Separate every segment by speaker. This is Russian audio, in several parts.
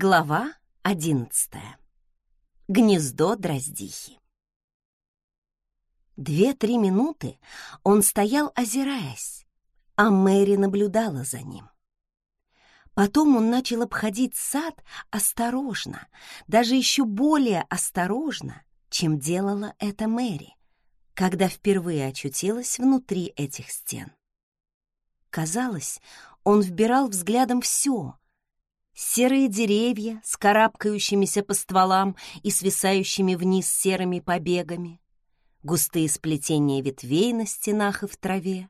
Speaker 1: Глава одиннадцатая. Гнездо дроздихи. Две-три минуты он стоял, озираясь, а Мэри наблюдала за ним. Потом он начал обходить сад осторожно, даже еще более осторожно, чем делала это Мэри, когда впервые очутилась внутри этих стен. Казалось, он вбирал взглядом все — Серые деревья с карабкающимися по стволам и свисающими вниз серыми побегами, густые сплетения ветвей на стенах и в траве,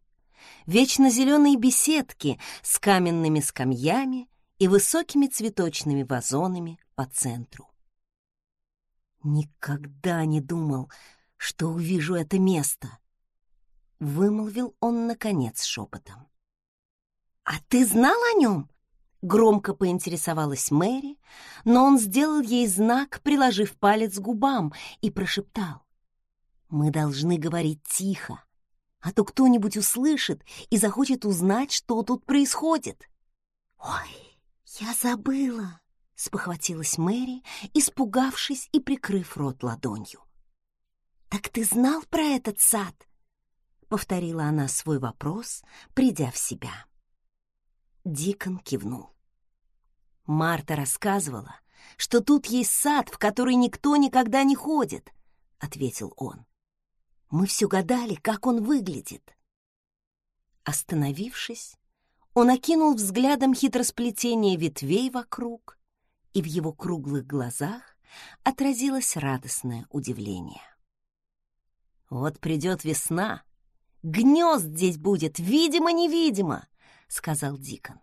Speaker 1: вечно зеленые беседки с каменными скамьями и высокими цветочными вазонами по центру. «Никогда не думал, что увижу это место», — вымолвил он, наконец, шепотом. «А ты знал о нем?» Громко поинтересовалась Мэри, но он сделал ей знак, приложив палец к губам, и прошептал. «Мы должны говорить тихо, а то кто-нибудь услышит и захочет узнать, что тут происходит». «Ой, я забыла!» — спохватилась Мэри, испугавшись и прикрыв рот ладонью. «Так ты знал про этот сад?» — повторила она свой вопрос, придя в себя. Дикон кивнул. Марта рассказывала, что тут есть сад, в который никто никогда не ходит, — ответил он. Мы все гадали, как он выглядит. Остановившись, он окинул взглядом хитросплетение ветвей вокруг, и в его круглых глазах отразилось радостное удивление. «Вот придет весна, гнезд здесь будет, видимо-невидимо», — сказал Дикон.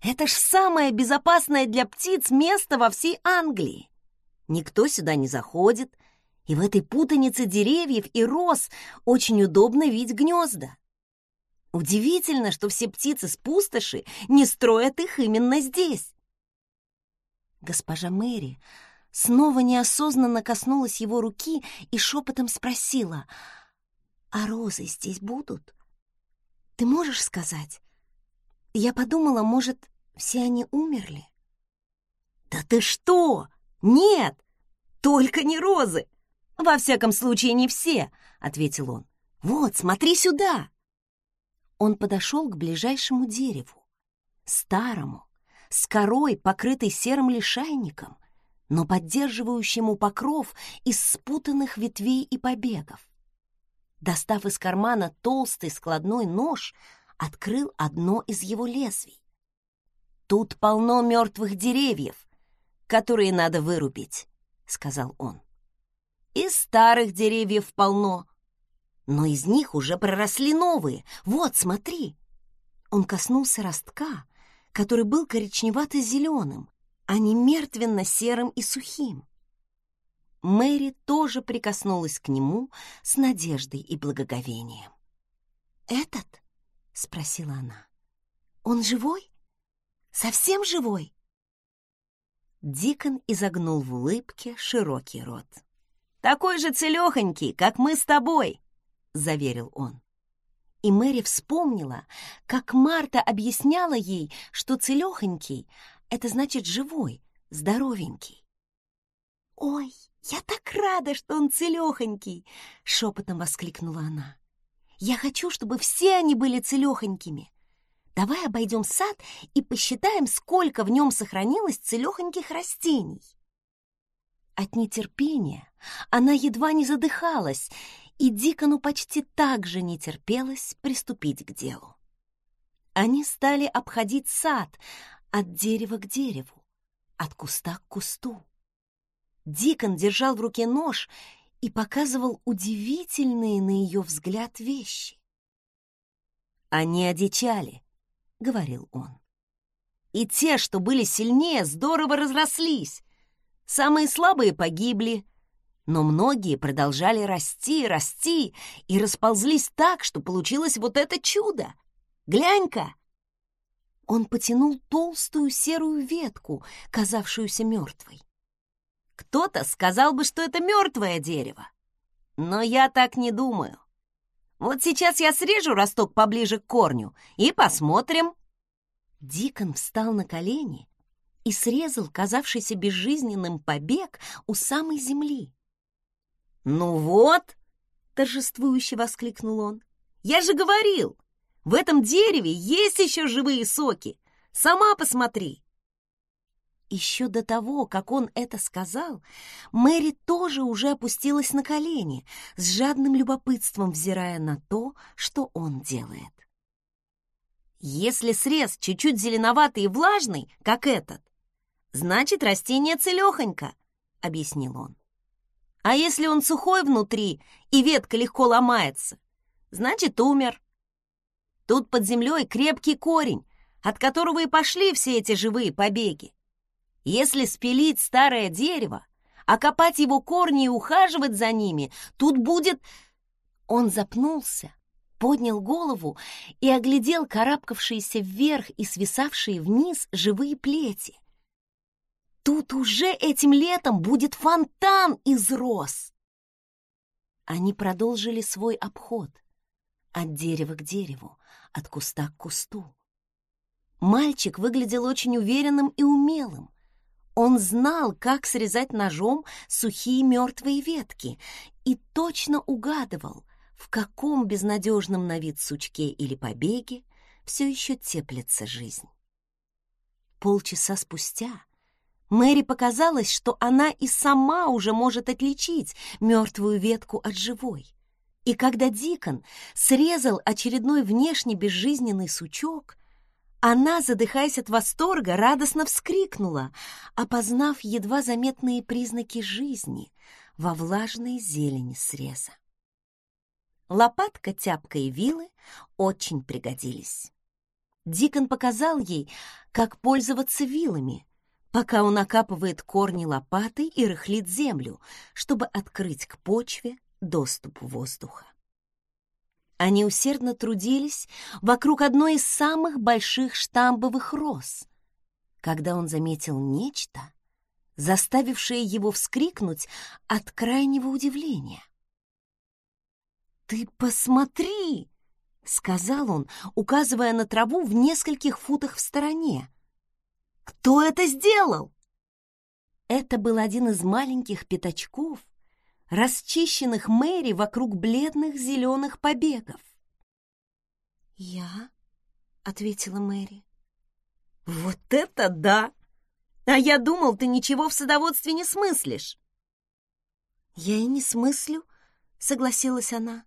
Speaker 1: «Это ж самое безопасное для птиц место во всей Англии. Никто сюда не заходит, и в этой путанице деревьев и роз очень удобно видеть гнезда. Удивительно, что все птицы с пустоши не строят их именно здесь». Госпожа Мэри снова неосознанно коснулась его руки и шепотом спросила, «А розы здесь будут? Ты можешь сказать?» Я подумала, может, все они умерли? Да ты что? Нет! Только не розы! Во всяком случае, не все, ответил он. Вот, смотри сюда! Он подошел к ближайшему дереву, старому, с корой, покрытой серым лишайником, но поддерживающему покров из спутанных ветвей и побегов. Достав из кармана толстый складной нож, открыл одно из его лезвий. «Тут полно мертвых деревьев, которые надо вырубить», — сказал он. «И старых деревьев полно, но из них уже проросли новые. Вот, смотри!» Он коснулся ростка, который был коричневато-зеленым, а не мертвенно-серым и сухим. Мэри тоже прикоснулась к нему с надеждой и благоговением. «Этот?» — спросила она. «Он живой? Совсем живой?» Дикон изогнул в улыбке широкий рот. «Такой же целехонький, как мы с тобой!» — заверил он. И Мэри вспомнила, как Марта объясняла ей, что целехонький — это значит живой, здоровенький. «Ой, я так рада, что он целехонький!» — шепотом воскликнула она. Я хочу, чтобы все они были целехонькими. Давай обойдем сад и посчитаем, сколько в нем сохранилось целехоньких растений. От нетерпения она едва не задыхалась, и Дикону почти так же не терпелось приступить к делу. Они стали обходить сад от дерева к дереву, от куста к кусту. Дикон держал в руке нож и показывал удивительные на ее взгляд вещи. «Они одичали», — говорил он. «И те, что были сильнее, здорово разрослись. Самые слабые погибли, но многие продолжали расти, расти и расползлись так, что получилось вот это чудо. Глянь-ка!» Он потянул толстую серую ветку, казавшуюся мертвой. Кто-то сказал бы, что это мертвое дерево. Но я так не думаю. Вот сейчас я срежу росток поближе к корню и посмотрим. Дикон встал на колени и срезал казавшийся безжизненным побег у самой земли. «Ну вот!» — торжествующе воскликнул он. «Я же говорил, в этом дереве есть еще живые соки. Сама посмотри!» Еще до того, как он это сказал, Мэри тоже уже опустилась на колени, с жадным любопытством взирая на то, что он делает. Если срез чуть-чуть зеленоватый и влажный, как этот, значит, растение целехонько, — объяснил он. А если он сухой внутри и ветка легко ломается, значит, умер. Тут под землей крепкий корень, от которого и пошли все эти живые побеги. Если спилить старое дерево, окопать его корни и ухаживать за ними, тут будет... Он запнулся, поднял голову и оглядел карабкавшиеся вверх и свисавшие вниз живые плети. Тут уже этим летом будет фонтан из роз. Они продолжили свой обход от дерева к дереву, от куста к кусту. Мальчик выглядел очень уверенным и умелым. Он знал, как срезать ножом сухие мертвые ветки и точно угадывал, в каком безнадежном на вид сучке или побеге все еще теплится жизнь. Полчаса спустя Мэри показалось, что она и сама уже может отличить мертвую ветку от живой. И когда Дикон срезал очередной внешне безжизненный сучок, она, задыхаясь от восторга, радостно вскрикнула, опознав едва заметные признаки жизни во влажной зелени среза. Лопатка, тяпка и вилы очень пригодились. Дикон показал ей, как пользоваться вилами, пока он окапывает корни лопатой и рыхлит землю, чтобы открыть к почве доступ воздуха. Они усердно трудились вокруг одной из самых больших штамбовых роз, когда он заметил нечто, заставившее его вскрикнуть от крайнего удивления. «Ты посмотри!» — сказал он, указывая на траву в нескольких футах в стороне. «Кто это сделал?» Это был один из маленьких пятачков, расчищенных Мэри вокруг бледных зеленых побегов. «Я?» — ответила Мэри. «Вот это да! А я думал, ты ничего в садоводстве не смыслишь!» «Я и не смыслю», — согласилась она.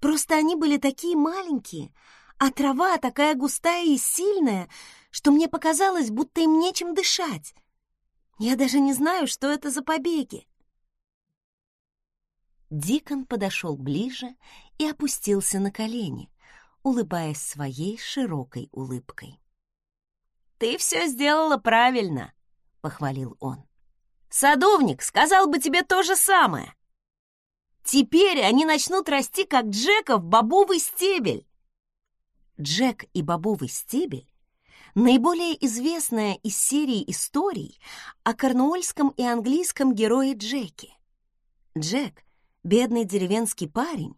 Speaker 1: «Просто они были такие маленькие, а трава такая густая и сильная, что мне показалось, будто им нечем дышать. Я даже не знаю, что это за побеги. Дикон подошел ближе и опустился на колени, улыбаясь своей широкой улыбкой. «Ты все сделала правильно», — похвалил он. «Садовник сказал бы тебе то же самое. Теперь они начнут расти, как Джеков бобовый стебель». Джек и бобовый стебель — наиболее известная из серии историй о корнуольском и английском герое Джеке. Джек — бедный деревенский парень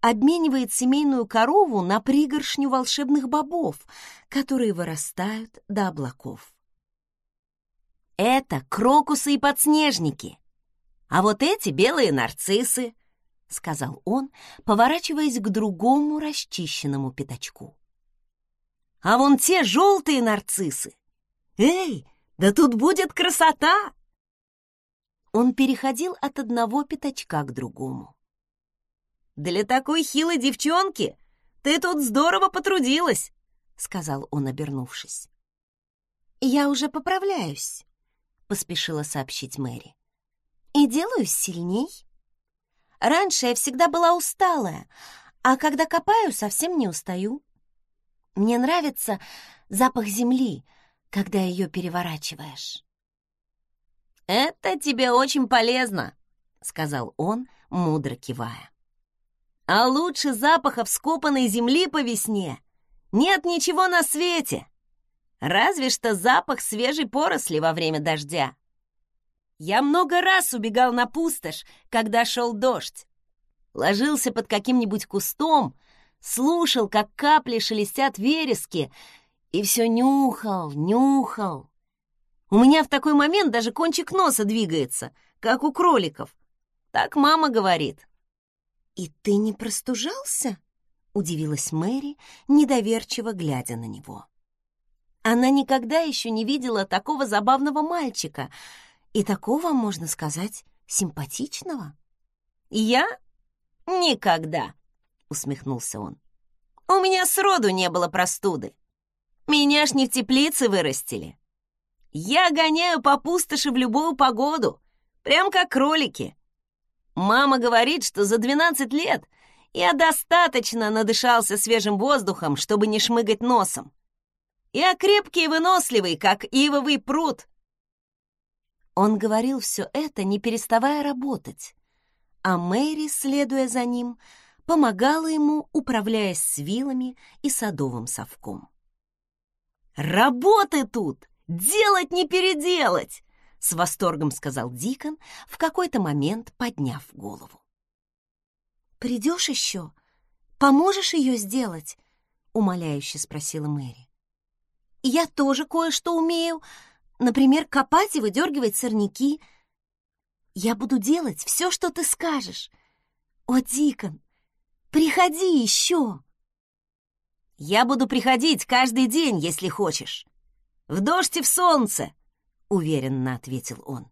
Speaker 1: обменивает семейную корову на пригоршню волшебных бобов, которые вырастают до облаков. Это крокусы и подснежники, а вот эти белые нарциссы, сказал он, поворачиваясь к другому расчищенному пятачку. А вон те желтые нарциссы. Эй, да тут будет красота! Он переходил от одного пятачка к другому. «Для такой хилой девчонки ты тут здорово потрудилась», — сказал он, обернувшись. «Я уже поправляюсь», — поспешила сообщить Мэри. «И делаюсь сильней. Раньше я всегда была усталая, а когда копаю, совсем не устаю. Мне нравится запах земли, когда ее переворачиваешь». «Это тебе очень полезно», — сказал он, мудро кивая. «А лучше запаха вскопанной земли по весне нет ничего на свете, разве что запах свежей поросли во время дождя. Я много раз убегал на пустошь, когда шел дождь. Ложился под каким-нибудь кустом, слушал, как капли шелестят верески, и все нюхал, нюхал. У меня в такой момент даже кончик носа двигается, как у кроликов. Так мама говорит. «И ты не простужался?» — удивилась Мэри, недоверчиво глядя на него. Она никогда еще не видела такого забавного мальчика и такого, можно сказать, симпатичного. «Я? Никогда!» — усмехнулся он. «У меня сроду не было простуды. Меня ж не в теплице вырастили. Я гоняю по пустоши в любую погоду, прям как кролики. Мама говорит, что за 12 лет я достаточно надышался свежим воздухом, чтобы не шмыгать носом. Я крепкий и выносливый, как ивовый пруд. Он говорил все это, не переставая работать, а Мэри, следуя за ним, помогала ему, управляясь с вилами и садовым совком. «Работы тут! Делать не переделать!» — с восторгом сказал Дикон, в какой-то момент подняв голову. «Придешь еще? Поможешь ее сделать?» — умоляюще спросила Мэри. «Я тоже кое-что умею, например, копать и выдергивать сорняки. Я буду делать все, что ты скажешь. О, Дикон, приходи еще!» «Я буду приходить каждый день, если хочешь. В дождь и в солнце», — уверенно ответил он.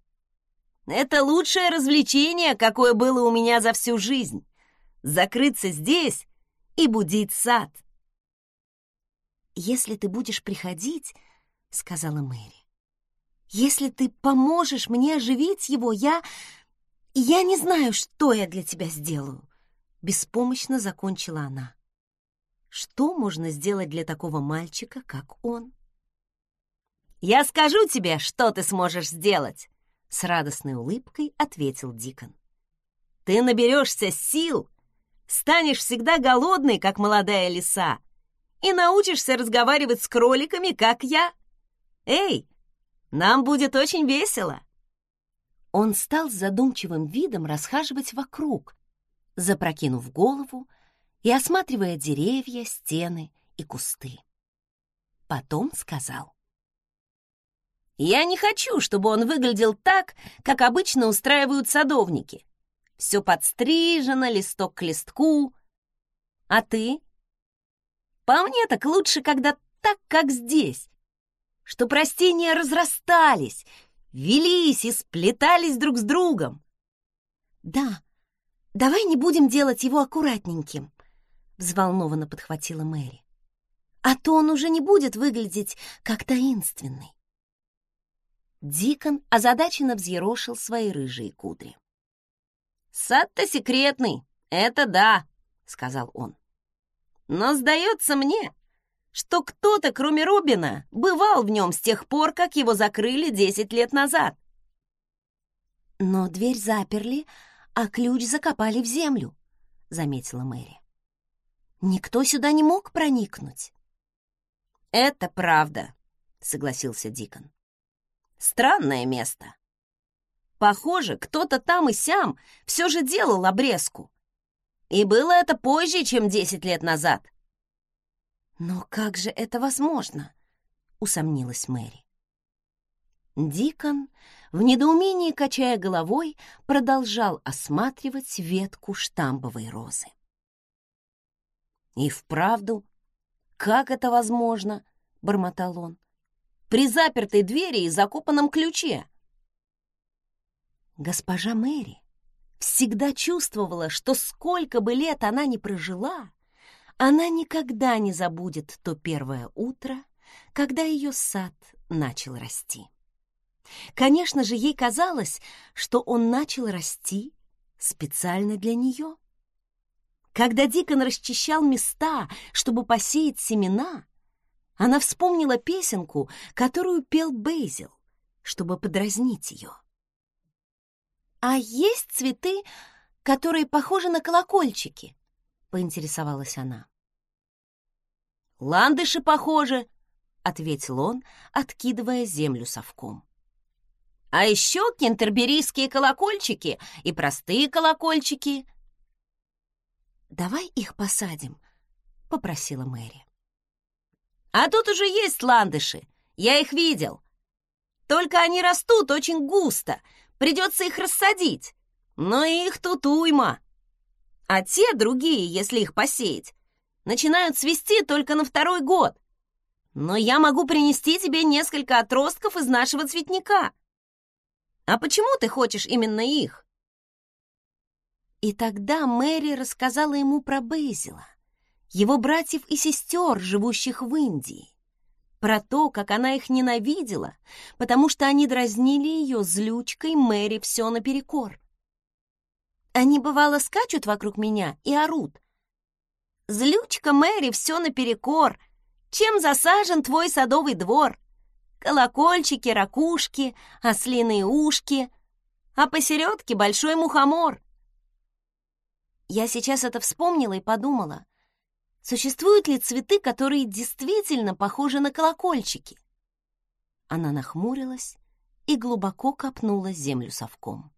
Speaker 1: «Это лучшее развлечение, какое было у меня за всю жизнь. Закрыться здесь и будить сад». «Если ты будешь приходить, — сказала Мэри, — если ты поможешь мне оживить его, я... Я не знаю, что я для тебя сделаю», — беспомощно закончила она. Что можно сделать для такого мальчика, как он? «Я скажу тебе, что ты сможешь сделать!» С радостной улыбкой ответил Дикон. «Ты наберешься сил, станешь всегда голодной, как молодая лиса, и научишься разговаривать с кроликами, как я. Эй, нам будет очень весело!» Он стал с задумчивым видом расхаживать вокруг, запрокинув голову и осматривая деревья, стены и кусты. Потом сказал. «Я не хочу, чтобы он выглядел так, как обычно устраивают садовники. Все подстрижено, листок к листку. А ты? По мне так лучше, когда так, как здесь, что растения разрастались, велись и сплетались друг с другом. Да, давай не будем делать его аккуратненьким, взволнованно подхватила Мэри. А то он уже не будет выглядеть как таинственный. Дикон озадаченно взъерошил свои рыжие кудри. «Сад-то секретный, это да», — сказал он. «Но сдается мне, что кто-то, кроме Робина, бывал в нем с тех пор, как его закрыли десять лет назад». «Но дверь заперли, а ключ закопали в землю», — заметила Мэри. Никто сюда не мог проникнуть. Это правда, согласился Дикон. Странное место. Похоже, кто-то там и сям все же делал обрезку. И было это позже, чем десять лет назад. Но как же это возможно? усомнилась Мэри. Дикон, в недоумении качая головой, продолжал осматривать ветку штамбовой розы. «И вправду? Как это возможно?» — бормотал он. «При запертой двери и закопанном ключе». Госпожа Мэри всегда чувствовала, что сколько бы лет она ни прожила, она никогда не забудет то первое утро, когда ее сад начал расти. Конечно же, ей казалось, что он начал расти специально для нее. Когда Дикон расчищал места, чтобы посеять семена, она вспомнила песенку, которую пел Бейзил, чтобы подразнить ее. «А есть цветы, которые похожи на колокольчики?» — поинтересовалась она. «Ландыши похожи», — ответил он, откидывая землю совком. «А еще кентерберийские колокольчики и простые колокольчики — «Давай их посадим», — попросила Мэри. «А тут уже есть ландыши, я их видел. Только они растут очень густо, придется их рассадить. Но их тут уйма. А те другие, если их посеять, начинают цвести только на второй год. Но я могу принести тебе несколько отростков из нашего цветника. А почему ты хочешь именно их? И тогда Мэри рассказала ему про Бейзила, его братьев и сестер, живущих в Индии, про то, как она их ненавидела, потому что они дразнили ее злючкой Мэри все наперекор. Они, бывало, скачут вокруг меня и орут. «Злючка Мэри все наперекор! Чем засажен твой садовый двор? Колокольчики, ракушки, ослиные ушки, а посередке большой мухомор!» Я сейчас это вспомнила и подумала, существуют ли цветы, которые действительно похожи на колокольчики? Она нахмурилась и глубоко копнула землю совком.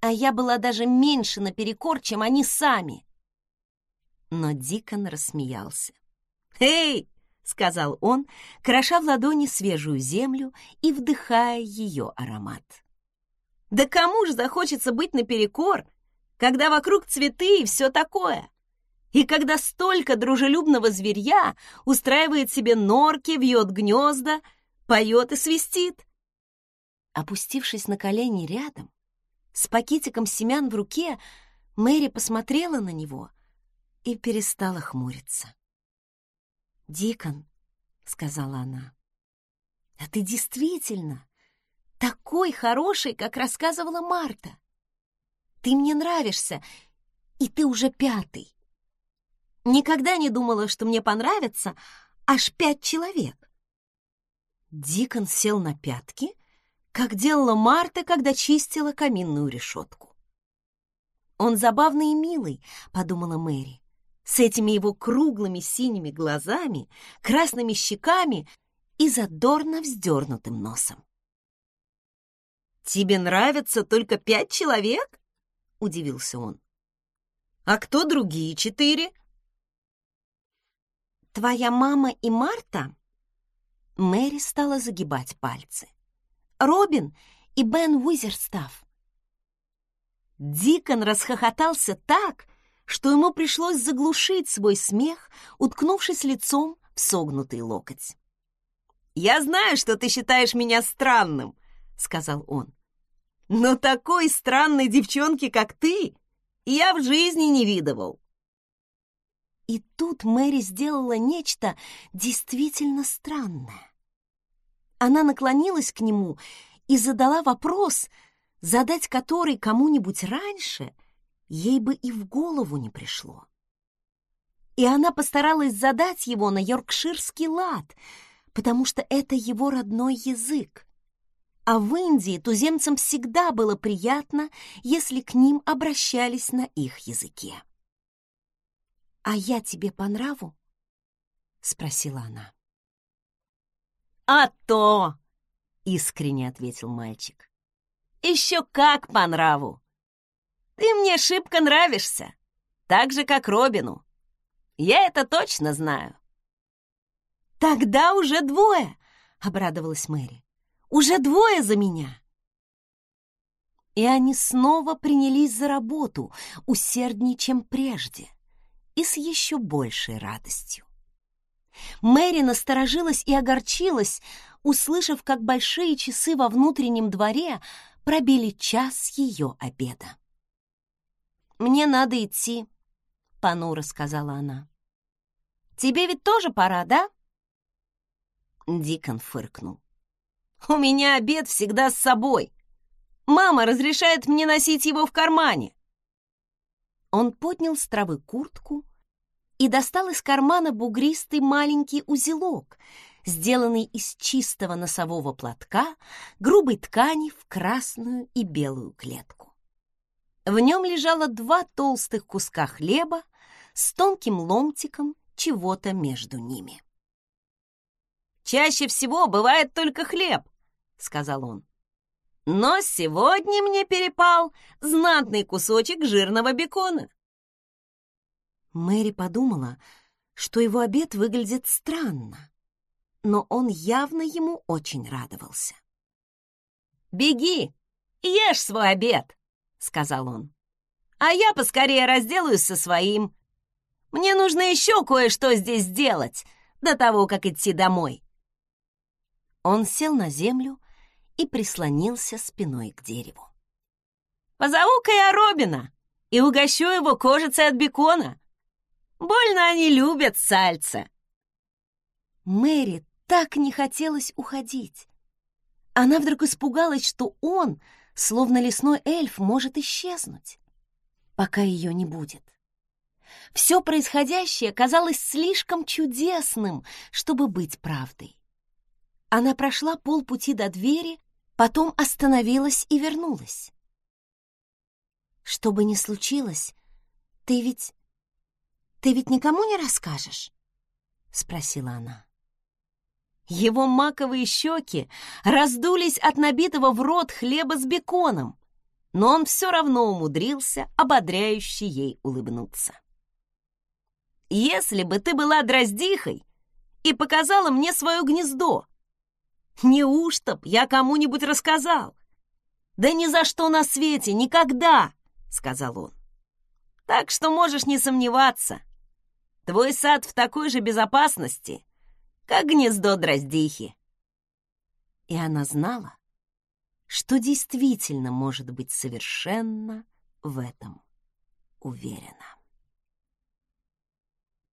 Speaker 1: А я была даже меньше наперекор, чем они сами. Но Дикон рассмеялся. «Эй!» — сказал он, кроша в ладони свежую землю и вдыхая ее аромат. «Да кому же захочется быть наперекор, когда вокруг цветы и все такое. И когда столько дружелюбного зверья устраивает себе норки, вьет гнезда, поет и свистит. Опустившись на колени рядом, с пакетиком семян в руке, Мэри посмотрела на него и перестала хмуриться. «Дикон», — сказала она, — «а ты действительно такой хороший, как рассказывала Марта. Ты мне нравишься, и ты уже пятый. Никогда не думала, что мне понравится аж пять человек. Дикон сел на пятки, как делала Марта, когда чистила каминную решетку. «Он забавный и милый», — подумала Мэри, с этими его круглыми синими глазами, красными щеками и задорно вздернутым носом. «Тебе нравятся только пять человек?» — удивился он. «А кто другие четыре?» «Твоя мама и Марта?» Мэри стала загибать пальцы. «Робин и Бен Уизерстаф». Дикон расхохотался так, что ему пришлось заглушить свой смех, уткнувшись лицом в согнутый локоть. «Я знаю, что ты считаешь меня странным», — сказал он. Но такой странной девчонки, как ты, я в жизни не видывал. И тут Мэри сделала нечто действительно странное. Она наклонилась к нему и задала вопрос, задать который кому-нибудь раньше ей бы и в голову не пришло. И она постаралась задать его на йоркширский лад, потому что это его родной язык. А в Индии туземцам всегда было приятно, если к ним обращались на их языке. «А я тебе по нраву?» — спросила она. «А то!» — искренне ответил мальчик. «Еще как по нраву! Ты мне шибко нравишься, так же, как Робину. Я это точно знаю». «Тогда уже двое!» — обрадовалась Мэри. Уже двое за меня!» И они снова принялись за работу, усерднее, чем прежде, и с еще большей радостью. Мэри насторожилась и огорчилась, услышав, как большие часы во внутреннем дворе пробили час ее обеда. «Мне надо идти», — понуро сказала она. «Тебе ведь тоже пора, да?» Дикон фыркнул. У меня обед всегда с собой. Мама разрешает мне носить его в кармане. Он поднял с травы куртку и достал из кармана бугристый маленький узелок, сделанный из чистого носового платка, грубой ткани в красную и белую клетку. В нем лежало два толстых куска хлеба с тонким ломтиком чего-то между ними. Чаще всего бывает только хлеб, сказал он. Но сегодня мне перепал знатный кусочек жирного бекона. Мэри подумала, что его обед выглядит странно. но он явно ему очень радовался. «Беги, ешь свой обед», — сказал он. «А я поскорее разделаюсь со своим. Мне нужно еще кое-что здесь сделать до того, как идти домой». Он сел на землю и прислонился спиной к дереву. «Позову-ка я Робина и угощу его кожицей от бекона. Больно они любят сальца». Мэри так не хотелось уходить. Она вдруг испугалась, что он, словно лесной эльф, может исчезнуть, пока ее не будет. Все происходящее казалось слишком чудесным, чтобы быть правдой. Она прошла полпути до двери, потом остановилась и вернулась. «Что бы ни случилось, ты ведь... ты ведь никому не расскажешь?» — спросила она. Его маковые щеки раздулись от набитого в рот хлеба с беконом, но он все равно умудрился ободряюще ей улыбнуться. «Если бы ты была дроздихой и показала мне свое гнездо, неужто б я кому-нибудь рассказал? Да ни за что на свете, никогда!» — сказал он. «Так что можешь не сомневаться. Твой сад в такой же безопасности, как гнездо дроздихи. И она знала, что действительно может быть совершенно в этом уверена.